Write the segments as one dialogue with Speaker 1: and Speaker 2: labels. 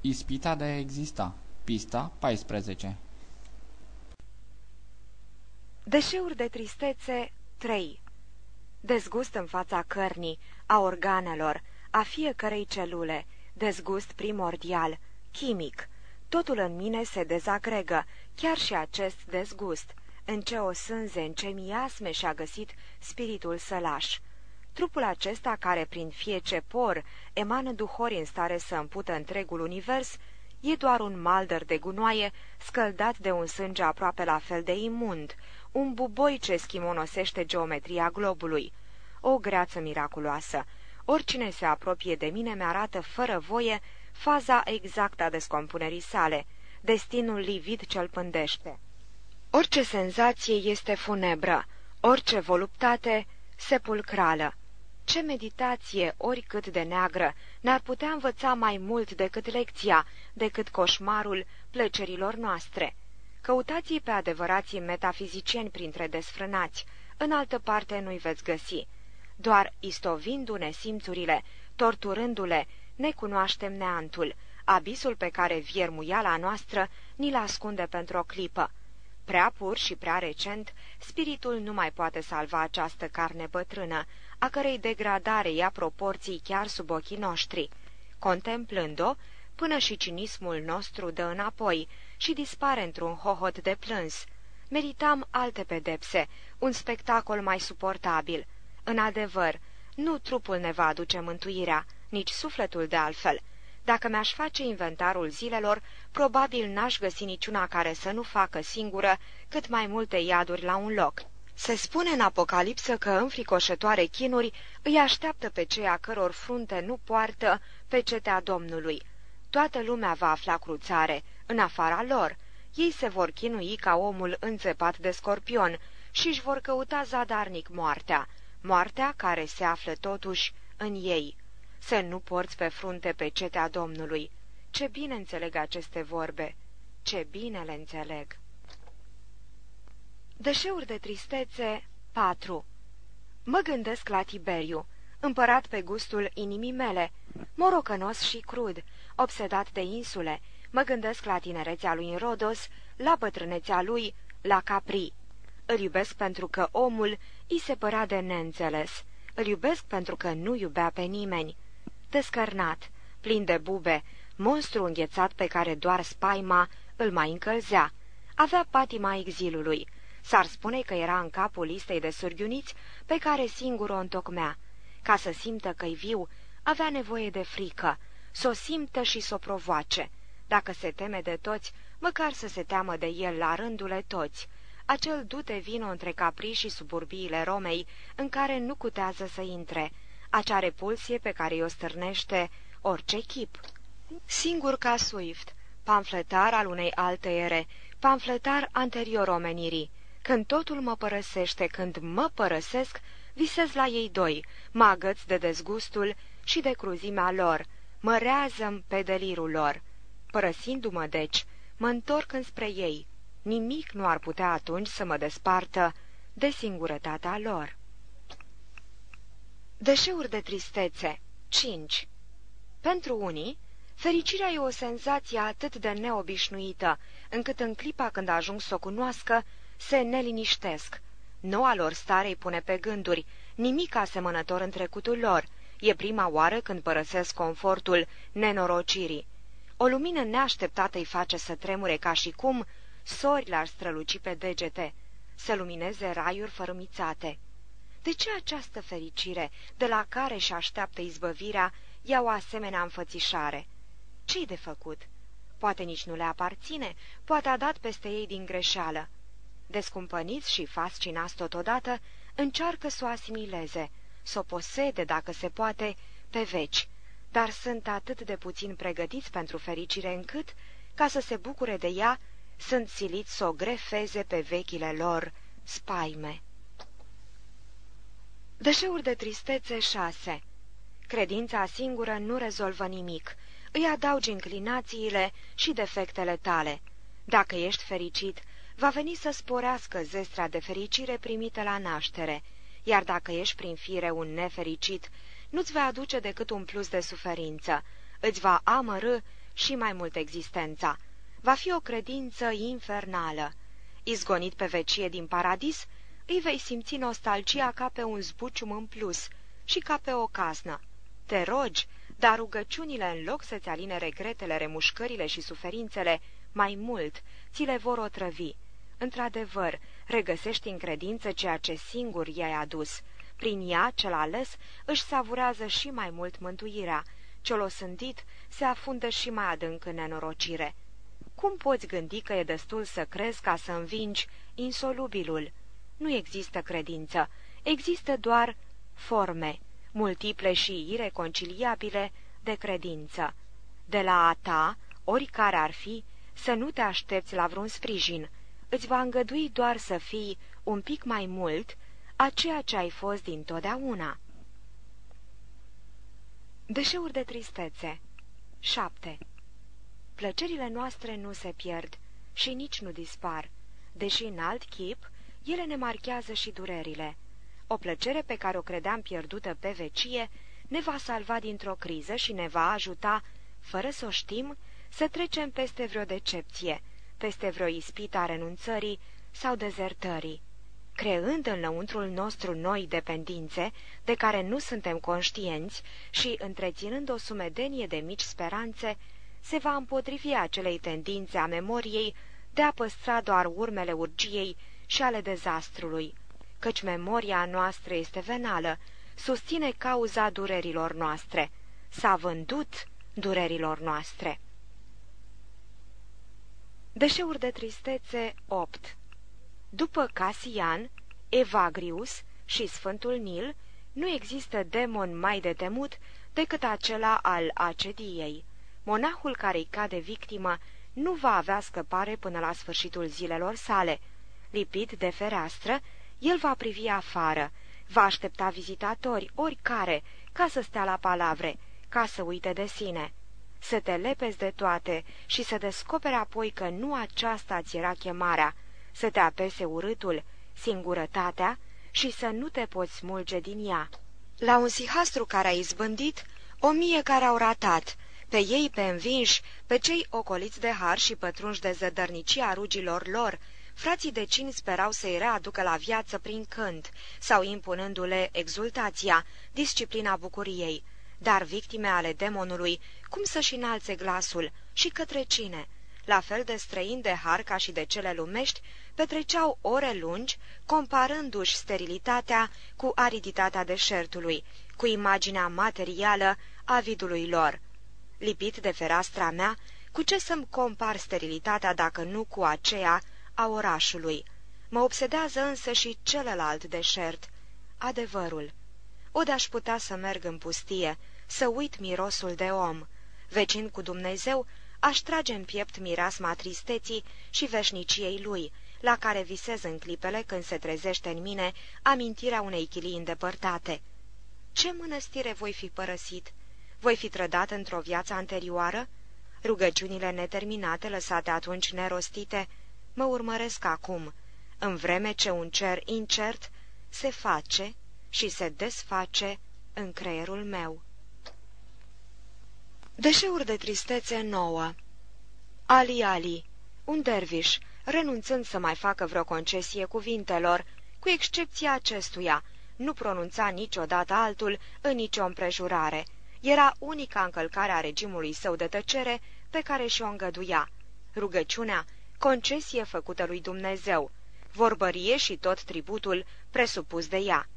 Speaker 1: Ispita de a exista. Pista 14
Speaker 2: Deșeuri de tristețe 3 Dezgust în fața cărnii, a organelor, a fiecărei celule, dezgust primordial, chimic. Totul în mine se dezagregă, chiar și acest dezgust. În ce o sânze, în ce miasme și-a găsit spiritul sălaș. Trupul acesta, care prin fie ce por emană duhori în stare să împută întregul univers, e doar un maldăr de gunoaie scăldat de un sânge aproape la fel de imund, un buboi ce schimonosește geometria globului. O greață miraculoasă! Oricine se apropie de mine mi-arată fără voie faza exactă a descompunerii sale, destinul livid ce-l pândește. Orice senzație este funebră, orice voluptate sepulcrală. Ce meditație, oricât de neagră, n-ar putea învăța mai mult decât lecția, decât coșmarul plăcerilor noastre. Căutați pe adevărații metafizicieni printre desfrânați, în altă parte nu-i veți găsi. Doar istovindu-ne simțurile, torturându-le, ne cunoaștem neantul, abisul pe care viermuiala noastră ni-l ascunde pentru o clipă. Prea pur și prea recent, spiritul nu mai poate salva această carne bătrână, a cărei degradare ia proporții chiar sub ochii noștri. Contemplând-o, până și cinismul nostru dă înapoi și dispare într-un hohot de plâns. Meritam alte pedepse, un spectacol mai suportabil. În adevăr, nu trupul ne va aduce mântuirea, nici sufletul de altfel. Dacă mi-aș face inventarul zilelor, probabil n-aș găsi niciuna care să nu facă singură cât mai multe iaduri la un loc. Se spune în Apocalipsă că înfricoșătoare chinuri îi așteaptă pe cei a căror frunte nu poartă pe cetea Domnului. Toată lumea va afla cruțare, în afara lor. Ei se vor chinui ca omul înțepat de scorpion și își vor căuta zadarnic moartea, moartea care se află totuși în ei. Să nu porți pe frunte pe cetea Domnului. Ce bine înțeleg aceste vorbe, ce bine le înțeleg. Deșeuri de tristețe 4 Mă gândesc la Tiberiu, împărat pe gustul inimii mele, morocănos și crud, obsedat de insule, mă gândesc la tinerețea lui în Rodos, la bătrânețea lui, la Capri. Îl iubesc pentru că omul îi se părea de neînțeles. Îl iubesc pentru că nu iubea pe nimeni. Descărnat, plin de bube, monstru înghețat pe care doar spaima îl mai încălzea. Avea patima exilului. S-ar spune că era în capul listei de surghiuniți pe care singur o întocmea. Ca să simtă că-i viu, avea nevoie de frică, să o simtă și să o provoace. Dacă se teme de toți, măcar să se teamă de el la rândule toți. Acel dute vino între Capri și suburbiile Romei, în care nu cutează să intre, acea repulsie pe care o stârnește orice chip. Singur ca Swift, pamfletar al unei alte ere, pamfletar anterior omenirii. Când totul mă părăsește, când mă părăsesc, visez la ei doi, mă agăț de dezgustul și de cruzimea lor, mă rează pe delirul lor. Părăsindu-mă, deci, mă întorc înspre ei. Nimic nu ar putea atunci să mă despartă de singurătatea lor. Deșeuri de tristețe 5. Pentru unii, fericirea e o senzație atât de neobișnuită, încât în clipa când ajung să o cunoască, se neliniștesc. Noua lor stare îi pune pe gânduri, nimic asemănător în trecutul lor. E prima oară când părăsesc confortul nenorocirii. O lumină neașteptată îi face să tremure ca și cum sori l-ar străluci pe degete, să lumineze raiuri fărâmițate. De ce această fericire, de la care și așteaptă izbăvirea, ia o asemenea înfățișare? Ce-i de făcut? Poate nici nu le aparține, poate a dat peste ei din greșeală. Descumpăniți și fascinați totodată, încearcă să o asimileze, să o posede, dacă se poate, pe veci, dar sunt atât de puțin pregătiți pentru fericire încât, ca să se bucure de ea, sunt siliți să o grefeze pe vechile lor spaime. Deșeuri de tristețe șase Credința singură nu rezolvă nimic, îi adaugi inclinațiile și defectele tale. Dacă ești fericit, va veni să sporească zestra de fericire primită la naștere, iar dacă ești prin fire un nefericit, nu-ți va aduce decât un plus de suferință, îți va amărâ și mai mult existența. Va fi o credință infernală. Izgonit pe vecie din paradis, îi vei simți nostalgia ca pe un zbucium în plus și ca pe o casnă. Te rogi, dar rugăciunile, în loc să-ți aline regretele, remușcările și suferințele, mai mult, ți le vor otrăvi. Într-adevăr, regăsești în credință ceea ce singur i-ai adus. Prin ea, cel ales, își savurează și mai mult mântuirea. Cel osândit se afundă și mai adânc în nenorocire. Cum poți gândi că e destul să crezi ca să învingi insolubilul? Nu există credință, există doar forme, multiple și ireconciliabile de credință. De la a ta, oricare ar fi, să nu te aștepți la vreun sprijin, îți va îngădui doar să fii un pic mai mult a ceea ce ai fost dintotdeauna. Deșeuri de tristețe 7. Plăcerile noastre nu se pierd și nici nu dispar, deși în alt chip ele ne marchează și durerile. O plăcere pe care o credeam pierdută pe vecie ne va salva dintr-o criză și ne va ajuta, fără să o știm, să trecem peste vreo decepție, peste vreo ispită a renunțării sau dezertării, creând în lăuntrul nostru noi dependințe de care nu suntem conștienți și întreținând o sumedenie de mici speranțe, se va împotrivi acelei tendințe a memoriei de a păstra doar urmele urgiei și ale dezastrului, căci memoria noastră este venală, susține cauza durerilor noastre, s-a vândut durerilor noastre. Deșeuri de tristețe 8 După Casian, Evagrius și Sfântul Nil, nu există demon mai de temut decât acela al acediei. Monahul care-i cade victimă nu va avea scăpare până la sfârșitul zilelor sale. Lipit de fereastră, el va privi afară, va aștepta vizitatori, oricare, ca să stea la palavre, ca să uite de sine să te lepezi de toate și să descoperi apoi că nu aceasta ți era chemarea, să te apese urâtul, singurătatea și să nu te poți smulge din ea. La un sihastru care a izbândit, o mie care au ratat, pe ei pe învinși, pe cei ocoliți de har și pătrunși de zădărnicia rugilor lor, frații de cini sperau să-i readucă la viață prin cânt sau impunându-le exultația, disciplina bucuriei, dar victime ale demonului, cum să-și înalțe glasul și către cine? La fel de străini de har ca și de cele lumești, petreceau ore lungi, comparându-și sterilitatea cu ariditatea deșertului, cu imaginea materială a vidului lor. Lipit de fereastra mea, cu ce să-mi compar sterilitatea dacă nu cu aceea a orașului? Mă obsedează însă și celălalt deșert, adevărul. Ode aș putea să merg în pustie, să uit mirosul de om. Vecin cu Dumnezeu, aș trage în piept mireasma tristeții și veșniciei lui, la care visez în clipele când se trezește în mine amintirea unei chilii îndepărtate. Ce mănăstire voi fi părăsit? Voi fi trădat într-o viață anterioară? Rugăciunile neterminate, lăsate atunci nerostite, mă urmăresc acum, în vreme ce un cer incert se face și se desface în creierul meu. Deșeuri de tristețe nouă Ali Ali, un derviș, renunțând să mai facă vreo concesie cuvintelor, cu excepția acestuia, nu pronunța niciodată altul în nicio împrejurare. Era unica încălcare a regimului său de tăcere pe care și-o îngăduia. Rugăciunea, concesie făcută lui Dumnezeu, vorbărie și tot tributul presupus de ea.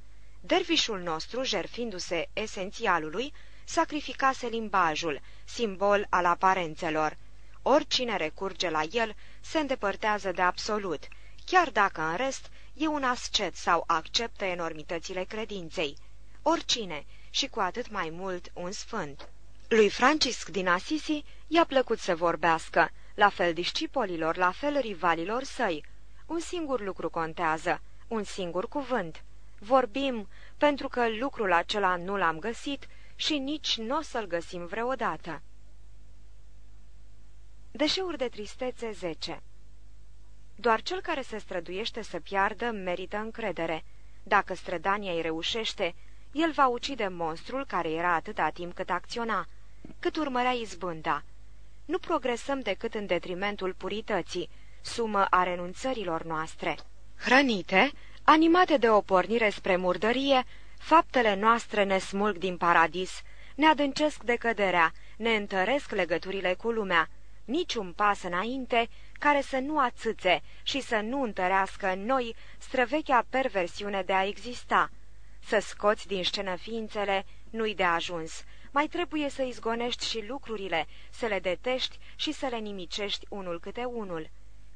Speaker 2: Dervișul nostru, jerfindu-se esențialului, sacrificase limbajul, simbol al aparențelor. Oricine recurge la el se îndepărtează de absolut, chiar dacă în rest e un ascet sau acceptă enormitățile credinței. Oricine, și cu atât mai mult un sfânt. Lui Francisc din Asisi i-a plăcut să vorbească, la fel discipolilor, la fel rivalilor săi. Un singur lucru contează, un singur cuvânt. Vorbim pentru că lucrul acela nu l-am găsit și nici nu o să-l găsim vreodată. Deșeuri de tristețe 10 Doar cel care se străduiește să piardă merită încredere. Dacă strădania îi reușește, el va ucide monstrul care era atâta timp cât acționa, cât urmărea izbânda. nu progresăm decât în detrimentul purității, sumă a renunțărilor noastre. Hrănite, animate de o pornire spre murdărie, faptele noastre ne smulg din paradis, ne adâncesc decăderea, ne întăresc legăturile cu lumea, niciun pas înainte care să nu atâțe și să nu întărească în noi străvechea perversiune de a exista. Să scoți din scenă ființele nu-i de ajuns, mai trebuie să izgonești și lucrurile, să le detești și să le nimicești unul câte unul.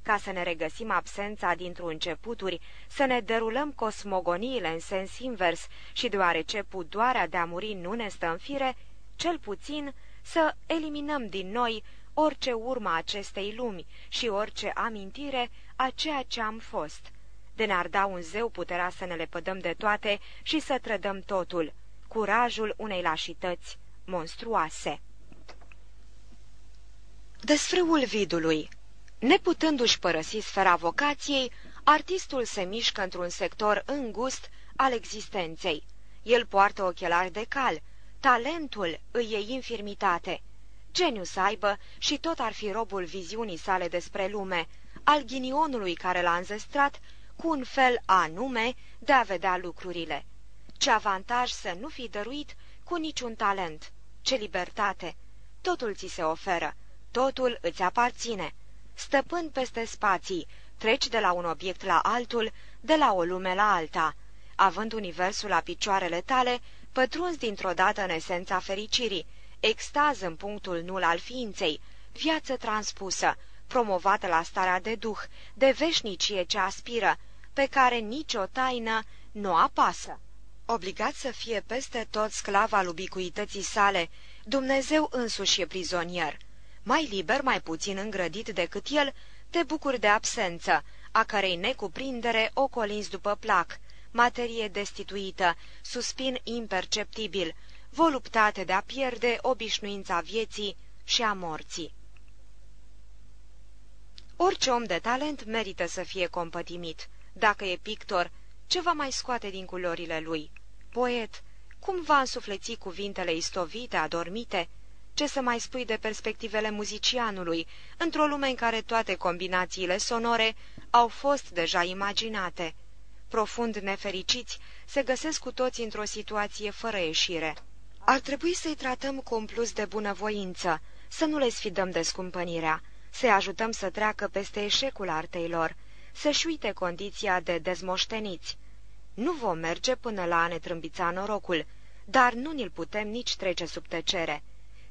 Speaker 2: Ca să ne regăsim absența dintr-un începuturi, să ne derulăm cosmogoniile în sens invers și deoarece pudoarea de a muri nu ne stă în fire, cel puțin să eliminăm din noi orice urma acestei lumi și orice amintire a ceea ce am fost. De ne-ar da un zeu puterea să ne lepădăm de toate și să trădăm totul, curajul unei lașități monstruoase. Desfrâul vidului Neputându-și părăsi sfera vocației, artistul se mișcă într-un sector îngust al existenței. El poartă ochelari de cal, talentul îi e infirmitate. Geniu să aibă și tot ar fi robul viziunii sale despre lume, al ghinionului care l-a înzestrat cu un fel anume de a vedea lucrurile. Ce avantaj să nu fi dăruit cu niciun talent, ce libertate! Totul ți se oferă, totul îți aparține. Stăpân peste spații, treci de la un obiect la altul, de la o lume la alta. Având universul la picioarele tale, pătrunzi dintr-o dată în esența fericirii, extaz în punctul nul al ființei, viață transpusă, promovată la starea de duh, de veșnicie ce aspiră, pe care nicio taină nu apasă. Obligat să fie peste tot sclav al ubicuității sale, Dumnezeu însuși e prizonier. Mai liber, mai puțin îngrădit decât el, te bucuri de absență, a cărei necuprindere o colinzi după plac, materie destituită, suspin imperceptibil, voluptate de a pierde obișnuința vieții și a morții. Orice om de talent merită să fie compătimit. Dacă e pictor, ce va mai scoate din culorile lui? Poet, cum va însufleți cuvintele istovite, adormite? Ce să mai spui de perspectivele muzicianului, într-o lume în care toate combinațiile sonore au fost deja imaginate? Profund nefericiți, se găsesc cu toți într-o situație fără ieșire. Ar trebui să-i tratăm cu un plus de bunăvoință, să nu le sfidăm descumpănirea, să-i ajutăm să treacă peste eșecul artei lor, să-și uite condiția de dezmoșteniți. Nu vom merge până la a ne trâmbița norocul, dar nu ni-l putem nici trece sub tăcere.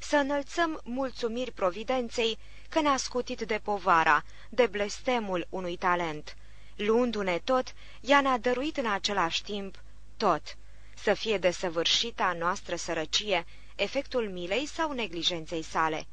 Speaker 2: Să înălțăm mulțumiri providenței că ne-a scutit de povara, de blestemul unui talent. Luându-ne tot, ea ne-a dăruit în același timp tot. Să fie desăvârșită a noastră sărăcie, efectul milei sau neglijenței sale.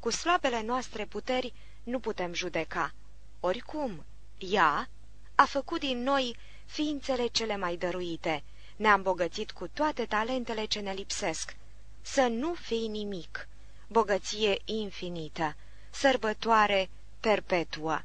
Speaker 2: Cu slabele noastre puteri nu putem judeca. Oricum, ea a făcut din noi ființele cele mai dăruite, ne-a îmbogățit cu toate talentele ce ne lipsesc. Să nu fii nimic, bogăție infinită, sărbătoare perpetuă.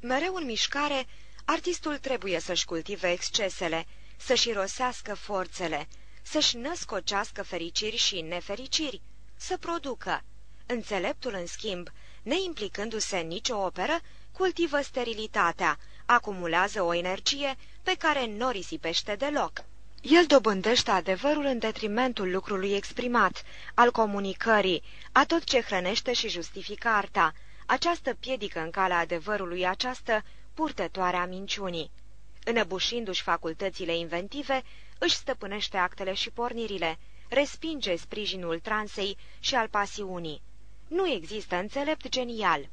Speaker 2: Mereu în mișcare, artistul trebuie să-și cultive excesele, să-și rosească forțele, să-și născocească fericiri și nefericiri, să producă. Înțeleptul, în schimb, neimplicându-se în nicio operă, cultivă sterilitatea, acumulează o energie pe care nu o risipește deloc. El dobândește adevărul în detrimentul lucrului exprimat, al comunicării, a tot ce hrănește și justifică arta, această piedică în calea adevărului, această purtătoare a minciunii. Înăbușindu-și facultățile inventive, își stăpânește actele și pornirile, respinge sprijinul transei și al pasiunii. Nu există înțelept genial.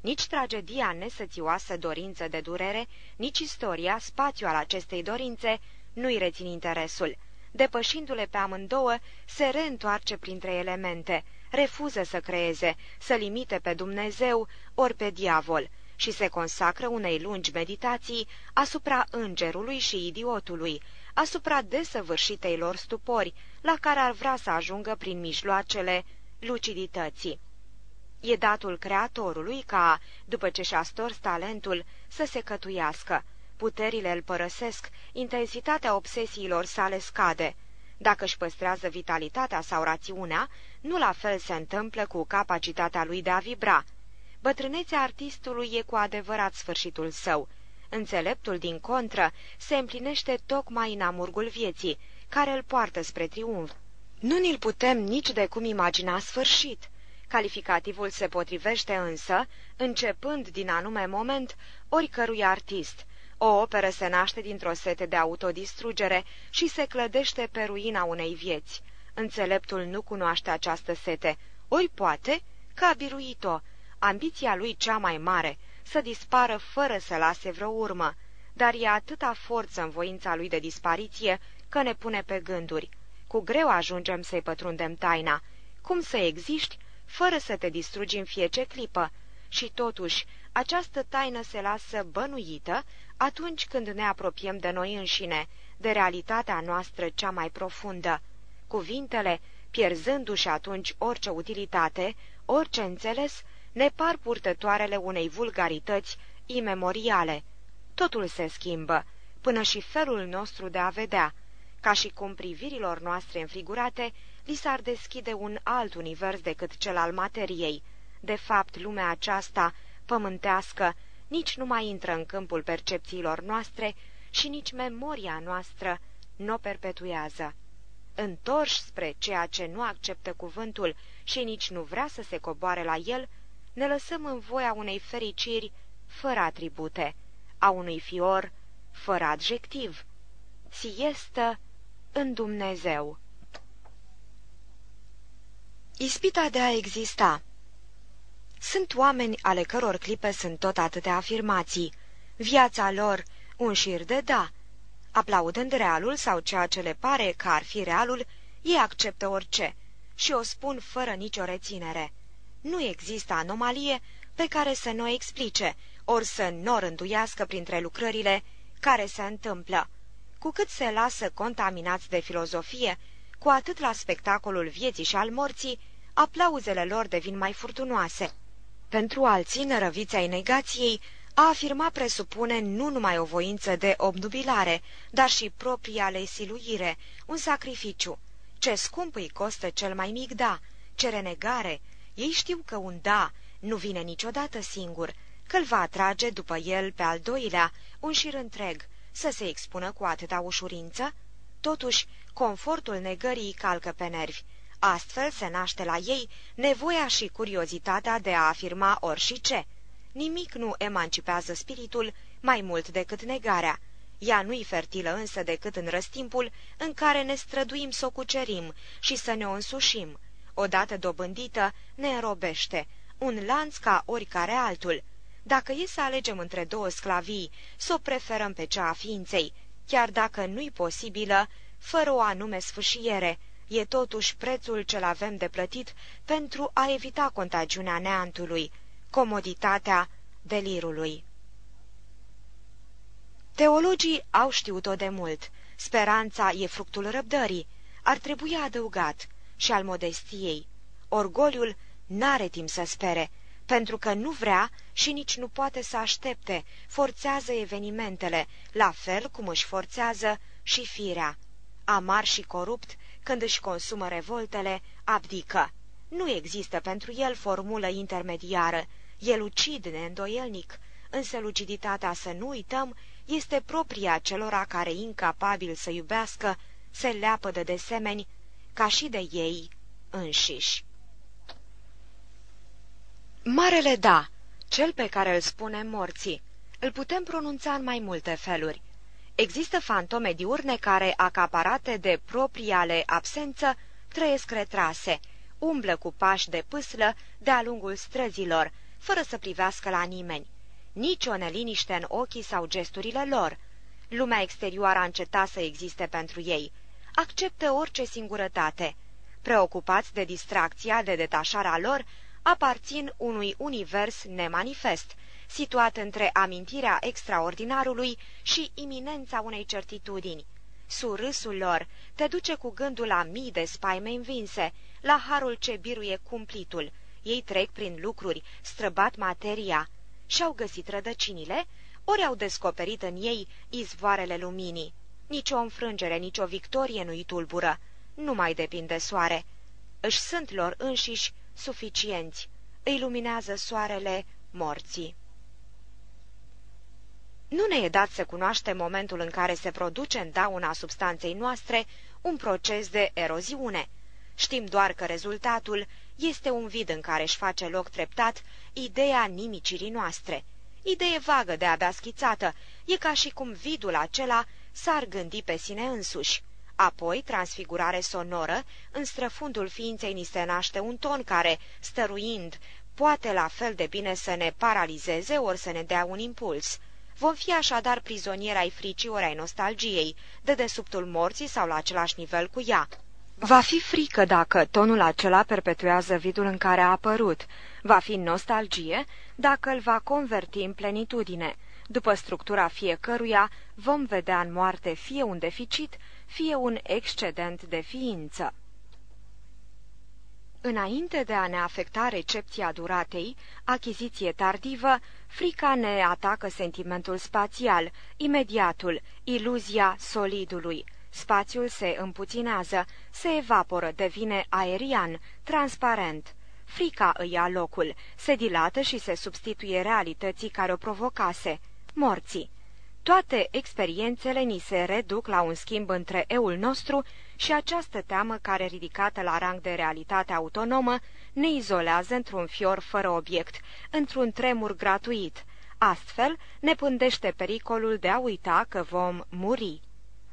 Speaker 2: Nici tragedia nesățioasă dorință de durere, nici istoria, spațiu al acestei dorințe, nu-i rețin interesul. Depășindu-le pe amândouă, se reîntoarce printre elemente, refuză să creeze, să limite pe Dumnezeu ori pe diavol și se consacră unei lungi meditații asupra îngerului și idiotului, asupra desăvârșitei lor stupori, la care ar vrea să ajungă prin mijloacele lucidității. E datul creatorului ca, după ce și-a stors talentul, să se cătuiască. Puterile îl părăsesc, intensitatea obsesiilor sale scade. Dacă își păstrează vitalitatea sau rațiunea, nu la fel se întâmplă cu capacitatea lui de a vibra. Bătrânețea artistului e cu adevărat sfârșitul său. Înțeleptul, din contră, se împlinește tocmai în amurgul vieții, care îl poartă spre triumf. Nu ni-l putem nici de cum imagina sfârșit. Calificativul se potrivește însă, începând din anume moment, oricărui artist. O operă se naște dintr-o sete de autodistrugere și se clădește pe ruina unei vieți. Înțeleptul nu cunoaște această sete, ori poate că a biruit-o, ambiția lui cea mai mare, să dispară fără să lase vreo urmă, dar e atâta forță în voința lui de dispariție că ne pune pe gânduri. Cu greu ajungem să-i pătrundem taina. Cum să existi fără să te distrugi în fiece clipă? Și totuși, această taină se lasă bănuită atunci când ne apropiem de noi înșine, de realitatea noastră cea mai profundă. Cuvintele, pierzându-și atunci orice utilitate, orice înțeles, ne par purtătoarele unei vulgarități imemoriale. Totul se schimbă, până și felul nostru de a vedea, ca și cum privirilor noastre înfrigurate li s-ar deschide un alt univers decât cel al materiei. De fapt, lumea aceasta, pământească, nici nu mai intră în câmpul percepțiilor noastre și nici memoria noastră nu o perpetuează. Întorși spre ceea ce nu acceptă cuvântul și nici nu vrea să se coboare la el, ne lăsăm în voia unei fericiri fără atribute, a unui fior fără adjectiv. Siestă în Dumnezeu. Ispita de a exista Sunt oameni ale căror clipe sunt tot atâtea afirmații. Viața lor, un șir de da. Aplaudând realul sau ceea ce le pare că ar fi realul, ei acceptă orice și o spun fără nicio reținere. Nu există anomalie pe care să nu o explice, ori să nu o rânduiască printre lucrările care se întâmplă. Cu cât se lasă contaminați de filozofie, cu atât la spectacolul vieții și al morții, aplauzele lor devin mai furtunoase. Pentru alții, nărăviți ai negației, a afirma presupune nu numai o voință de obnubilare, dar și propria lei siluire, un sacrificiu. Ce scump îi costă cel mai mic da, ce renegare. Ei știu că un da nu vine niciodată singur, că-l va atrage după el pe al doilea, un șir întreg, să se expună cu atâta ușurință? Totuși, confortul negării calcă pe nervi. Astfel se naște la ei nevoia și curiozitatea de a afirma orice ce. Nimic nu emancipează spiritul mai mult decât negarea. Ea nu-i fertilă însă decât în răstimpul în care ne străduim să o cucerim și să ne o însușim. Odată dobândită, ne înrobește, un lanț ca oricare altul. Dacă e să alegem între două sclavii, să o preferăm pe cea a ființei, chiar dacă nu-i posibilă, fără o anume sfâșiere, e totuși prețul ce-l avem de plătit pentru a evita contagiunea neantului, comoditatea delirului. Teologii au știut-o de mult. Speranța e fructul răbdării, ar trebui adăugat, și al modestiei. Orgoliul n-are timp să spere, pentru că nu vrea și nici nu poate să aștepte, forțează evenimentele, la fel cum își forțează și firea. Amar și corupt, când își consumă revoltele, abdică. Nu există pentru el formulă intermediară, e lucid, neîndoielnic, însă luciditatea, să nu uităm, este propria celora care, incapabil să iubească, se leapă de semeni, ca și de ei înșiși. Marele da, cel pe care îl spunem morții, îl putem pronunța în mai multe feluri. Există fantome diurne care, acaparate de propriale absență, trăiesc retrase, umblă cu pași de pâslă de-a lungul străzilor, fără să privească la nimeni. Nici o neliniște în ochii sau gesturile lor. Lumea exterioară a încetat să existe pentru ei. Acceptă orice singurătate. Preocupați de distracția, de detașarea lor, aparțin unui univers nemanifest, situat între amintirea extraordinarului și iminența unei certitudini. Surâsul lor te duce cu gândul la mii de spaime învinse, la harul ce biruie cumplitul. Ei trec prin lucruri, străbat materia. Și-au găsit rădăcinile, ori au descoperit în ei izvoarele luminii. Nici o înfrângere, nici o victorie nu-i tulbură. Nu mai depinde soare. Își sunt lor înșiși suficienți. Îi luminează soarele morții. Nu ne e dat să cunoaștem momentul în care se produce în dauna substanței noastre un proces de eroziune. Știm doar că rezultatul este un vid în care își face loc treptat ideea nimicirii noastre. Idee vagă de abia schițată, e ca și cum vidul acela s-ar gândi pe sine însuși. Apoi, transfigurare sonoră, în străfundul ființei ni se naște un ton care, stăruind, poate la fel de bine să ne paralizeze ori să ne dea un impuls. Vom fi așadar prizonieri ai fricii ori ai nostalgiei, de desubtul morții sau la același nivel cu ea. Va fi frică dacă tonul acela perpetuează vidul în care a apărut. Va fi nostalgie dacă îl va converti în plenitudine. După structura fiecăruia, vom vedea în moarte fie un deficit, fie un excedent de ființă. Înainte de a ne afecta recepția duratei, achiziție tardivă, frica ne atacă sentimentul spațial, imediatul, iluzia solidului. Spațiul se împuținează, se evaporă, devine aerian, transparent. Frica îi ia locul, se dilată și se substituie realității care o provocase, morții. Toate experiențele ni se reduc la un schimb între eul nostru și această teamă care, ridicată la rang de realitate autonomă, ne izolează într-un fior fără obiect, într-un tremur gratuit. Astfel, ne pândește pericolul de a uita că vom muri.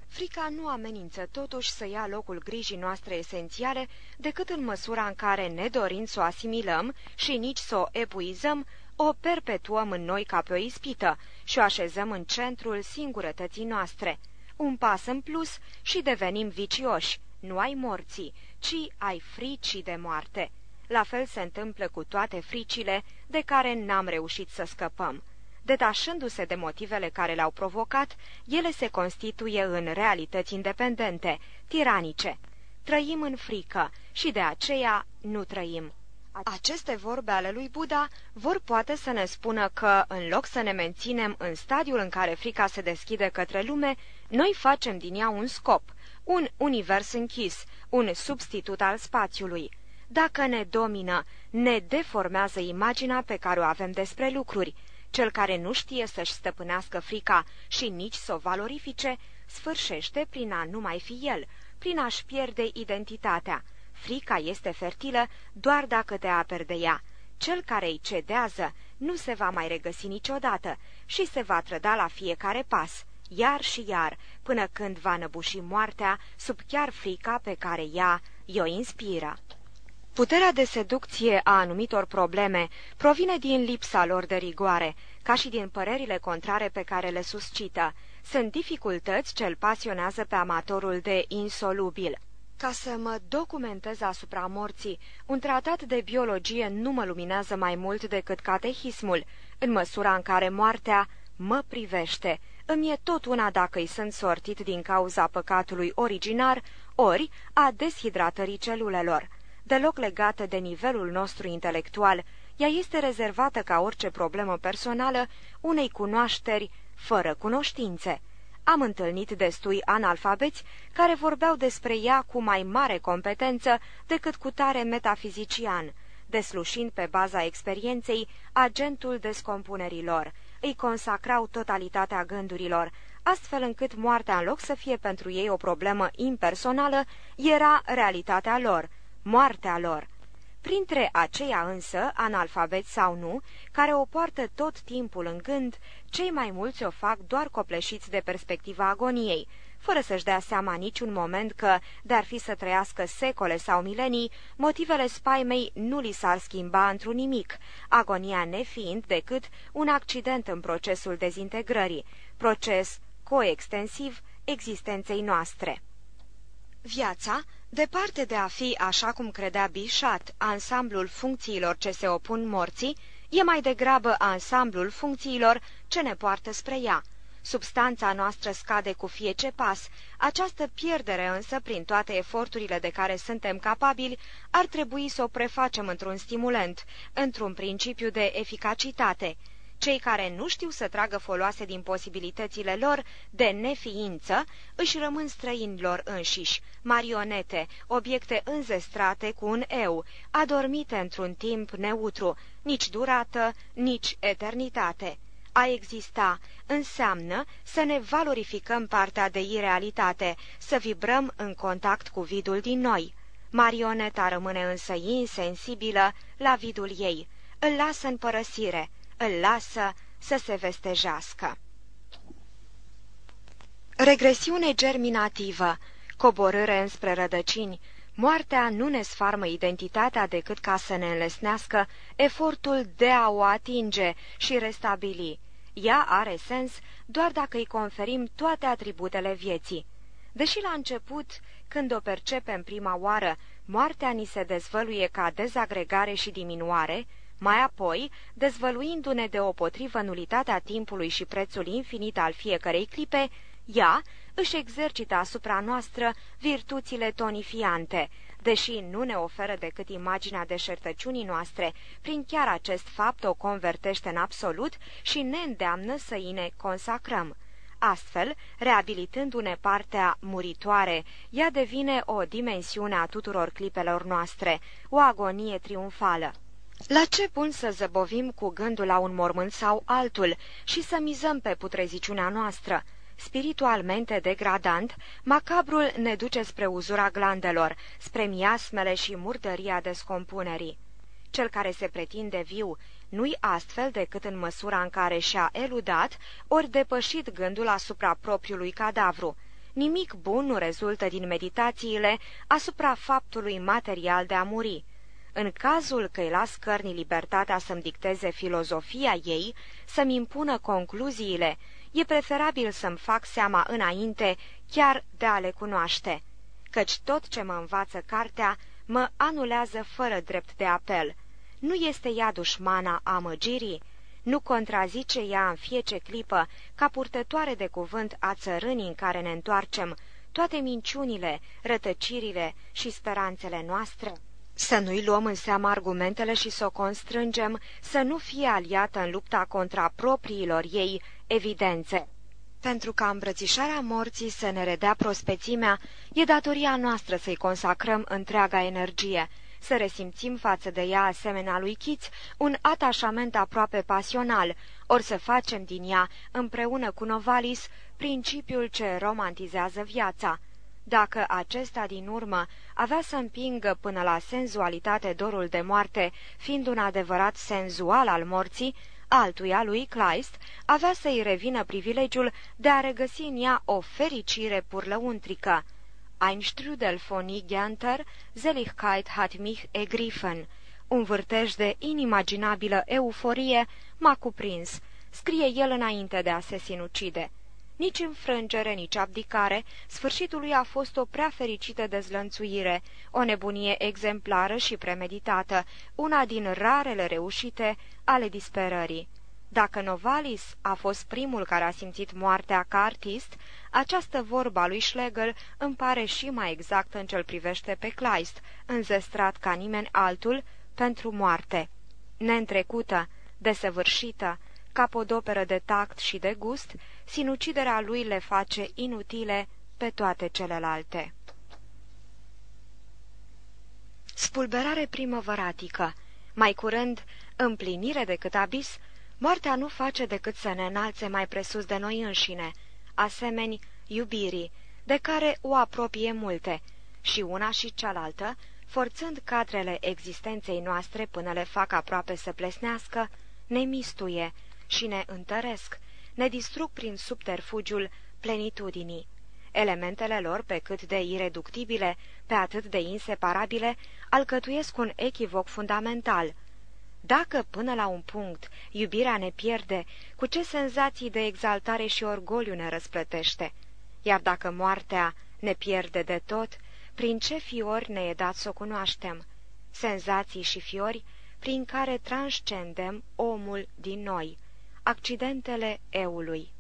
Speaker 2: Frica nu amenință totuși să ia locul grijii noastre esențiale decât în măsura în care, nedorind să o asimilăm și nici să o epuizăm, o perpetuăm în noi ca pe o ispită și o așezăm în centrul singurătății noastre. Un pas în plus și devenim vicioși, nu ai morții, ci ai fricii de moarte. La fel se întâmplă cu toate fricile de care n-am reușit să scăpăm. Detașându-se de motivele care le-au provocat, ele se constituie în realități independente, tiranice. Trăim în frică și de aceea nu trăim. Aceste vorbe ale lui Buddha vor poate să ne spună că, în loc să ne menținem în stadiul în care frica se deschide către lume, noi facem din ea un scop, un univers închis, un substitut al spațiului. Dacă ne domină, ne deformează imaginea pe care o avem despre lucruri. Cel care nu știe să-și stăpânească frica și nici să o valorifice, sfârșește prin a nu mai fi el, prin a-și pierde identitatea Frica este fertilă doar dacă te aperi de ea. Cel care îi cedează nu se va mai regăsi niciodată și se va trăda la fiecare pas, iar și iar, până când va năbuși moartea sub chiar frica pe care ea i-o inspiră. Puterea de seducție a anumitor probleme provine din lipsa lor de rigoare, ca și din părerile contrare pe care le suscită. Sunt dificultăți ce îl pasionează pe amatorul de insolubil. Ca să mă documentez asupra morții, un tratat de biologie nu mă luminează mai mult decât catehismul, în măsura în care moartea mă privește. Îmi e tot una dacă îi sunt sortit din cauza păcatului originar, ori a deshidratării celulelor. Deloc legată de nivelul nostru intelectual, ea este rezervată ca orice problemă personală unei cunoașteri fără cunoștințe. Am întâlnit destui analfabeți care vorbeau despre ea cu mai mare competență decât cu tare metafizician, deslușind pe baza experienței agentul descompunerilor. Îi consacrau totalitatea gândurilor, astfel încât moartea, în loc să fie pentru ei o problemă impersonală, era realitatea lor, moartea lor. Printre aceia însă, analfabeți sau nu, care o poartă tot timpul în gând, cei mai mulți o fac doar copleșiți de perspectiva agoniei, fără să-și dea seama niciun moment că, de-ar fi să trăiască secole sau milenii, motivele spaimei nu li s-ar schimba într-un nimic, agonia nefiind decât un accident în procesul dezintegrării, proces coextensiv existenței noastre. Viața, departe de a fi, așa cum credea Bișat, ansamblul funcțiilor ce se opun morții, e mai degrabă ansamblul funcțiilor ce ne poartă spre ea. Substanța noastră scade cu fiece pas, această pierdere însă, prin toate eforturile de care suntem capabili, ar trebui să o prefacem într-un stimulent, într-un principiu de eficacitate. Cei care nu știu să tragă foloase din posibilitățile lor de neființă își rămân străinilor înșiși, marionete, obiecte înzestrate cu un eu, adormite într-un timp neutru, nici durată, nici eternitate. A exista înseamnă să ne valorificăm partea de irealitate, să vibrăm în contact cu vidul din noi. Marioneta rămâne însă insensibilă la vidul ei, îl lasă în părăsire, îl lasă să se vestejească. Regresiune germinativă, coborâre înspre rădăcini, moartea nu ne sfarmă identitatea decât ca să ne înlesnească efortul de a o atinge și restabili. Ea are sens doar dacă îi conferim toate atributele vieții. Deși la început, când o percepem prima oară, moartea ni se dezvăluie ca dezagregare și diminuare, mai apoi, dezvăluindu-ne de potrivă nulitatea timpului și prețul infinit al fiecărei clipe, ea își exercită asupra noastră virtuțile tonifiante, deși nu ne oferă decât imaginea deșertăciunii noastre, prin chiar acest fapt o convertește în absolut și ne îndeamnă să îi ne consacrăm. Astfel, reabilitându-ne partea muritoare, ea devine o dimensiune a tuturor clipelor noastre, o agonie triumfală. La ce bun să zăbovim cu gândul la un mormânt sau altul și să mizăm pe putreziciunea noastră? Spiritualmente degradant, macabrul ne duce spre uzura glandelor, spre miasmele și murdăria descompunerii. Cel care se pretinde viu nu-i astfel decât în măsura în care și-a eludat ori depășit gândul asupra propriului cadavru. Nimic bun nu rezultă din meditațiile asupra faptului material de a muri. În cazul că îi las cărnii libertatea să-mi dicteze filozofia ei, să-mi impună concluziile, e preferabil să-mi fac seama înainte chiar de a le cunoaște, căci tot ce mă învață cartea mă anulează fără drept de apel. Nu este ea dușmana amăgirii? Nu contrazice ea în fiece clipă, ca purtătoare de cuvânt a țărânii în care ne întoarcem, toate minciunile, rătăcirile și speranțele noastre? Să nu-i luăm în seamă argumentele și să o constrângem să nu fie aliată în lupta contra propriilor ei evidențe. Pentru ca îmbrățișarea morții să ne redea prospețimea, e datoria noastră să-i consacrăm întreaga energie, să resimțim față de ea asemenea lui Chiți un atașament aproape pasional, ori să facem din ea, împreună cu Novalis, principiul ce romantizează viața. Dacă acesta din urmă avea să împingă până la senzualitate dorul de moarte, fiind un adevărat senzual al morții, altuia lui Kleist avea să-i revină privilegiul de a regăsi în ea o fericire purlăuntrică. Ein Strudel von Iganter, Seligkeit hat mich ergriffen. Un vârtej de inimaginabilă euforie m-a cuprins, scrie el înainte de a se sinucide. Nici înfrângere, nici abdicare, sfârșitul lui a fost o prea fericită dezlănțuire, o nebunie exemplară și premeditată, una din rarele reușite ale disperării. Dacă Novalis a fost primul care a simțit moartea ca artist, această vorba lui Schlegel îmi pare și mai exact în cel privește pe Kleist, înzestrat ca nimeni altul pentru moarte. Neîntrecută, desăvârșită, capodoperă de tact și de gust, sinuciderea lui le face inutile pe toate celelalte. Spulberare primăvăratică, mai curând împlinire decât abis, moartea nu face decât să ne înalțe mai presus de noi înșine, asemeni iubirii, de care o apropie multe, și una și cealaltă, forțând cadrele existenței noastre până le fac aproape să plesnească, ne mistuie, și ne întăresc, ne distrug prin subterfugiul plenitudinii. Elementele lor, pe cât de ireductibile, pe atât de inseparabile, alcătuiesc un echivoc fundamental. Dacă, până la un punct, iubirea ne pierde, cu ce senzații de exaltare și orgoliu ne răsplătește? Iar dacă moartea ne pierde de tot, prin ce fiori ne e dat să o cunoaștem? Senzații și fiori prin care transcendem omul din noi accidentele eului.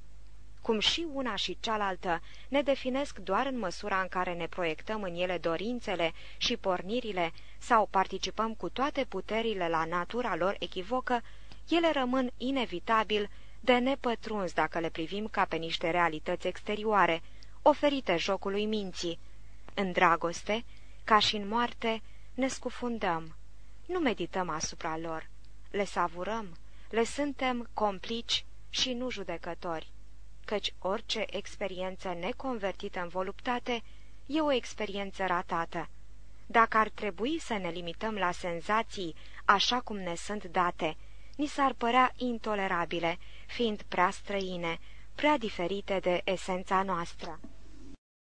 Speaker 2: Cum și una și cealaltă ne definesc doar în măsura în care ne proiectăm în ele dorințele și pornirile sau participăm cu toate puterile la natura lor echivocă, ele rămân inevitabil de nepătruns dacă le privim ca pe niște realități exterioare, oferite jocului minții. În dragoste, ca și în moarte, ne scufundăm. Nu medităm asupra lor. Le savurăm, le suntem complici și nu judecători, căci orice experiență neconvertită în voluptate e o experiență ratată. Dacă ar trebui să ne limităm la senzații așa cum ne sunt date, ni s-ar părea intolerabile, fiind prea străine, prea diferite de esența noastră.